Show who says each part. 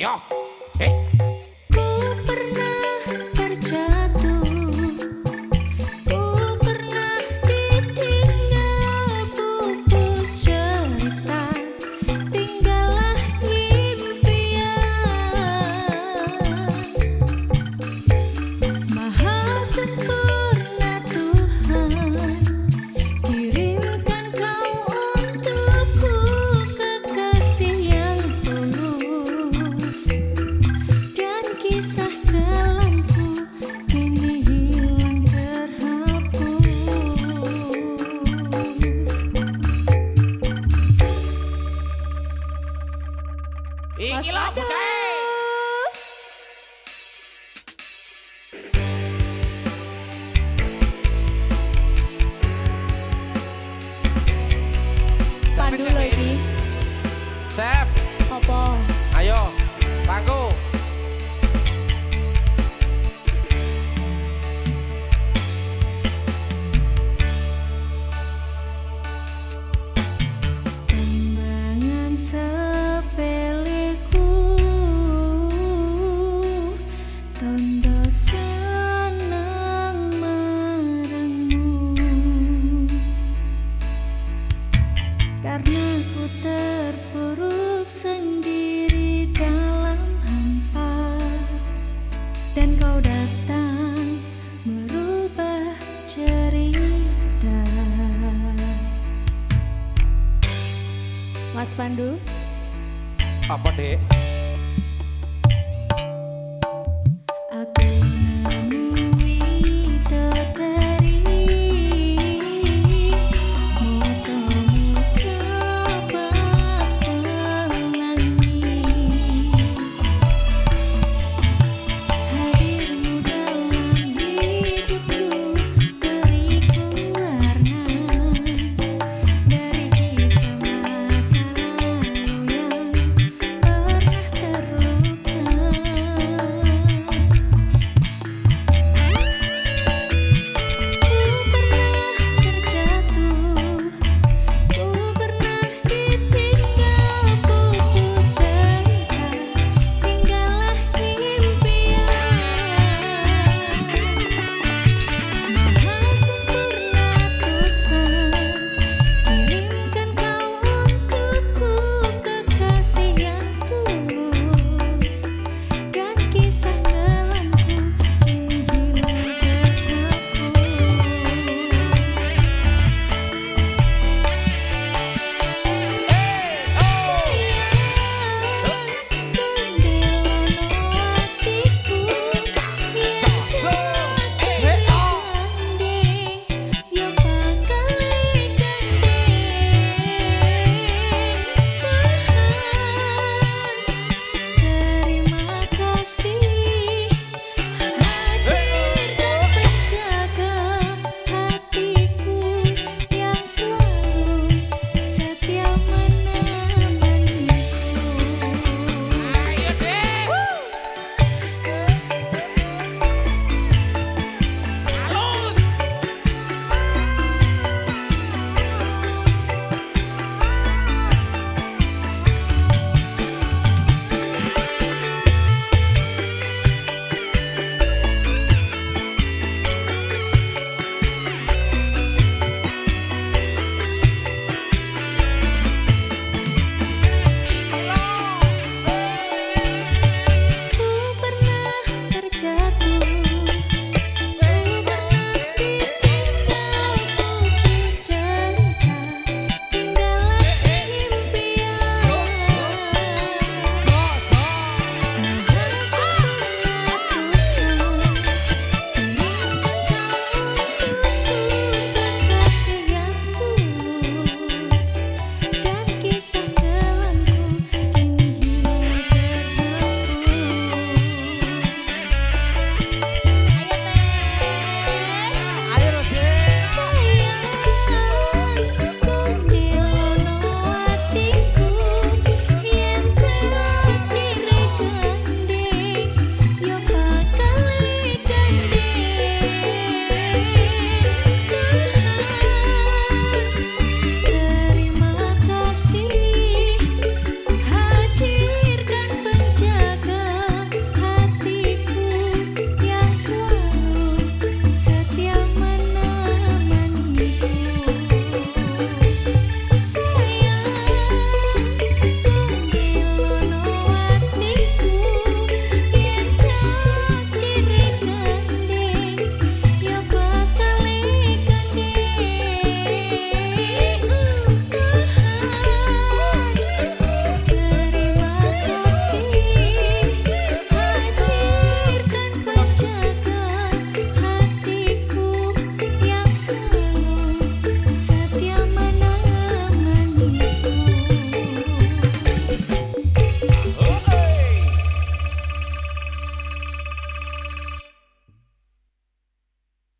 Speaker 1: よっ。え？っ
Speaker 2: Iki lho
Speaker 1: Karena ku terpuruk sendiri dalam hampa. Dan kau datang merubah cerita. Mas Pandu,
Speaker 2: Apa, Dek?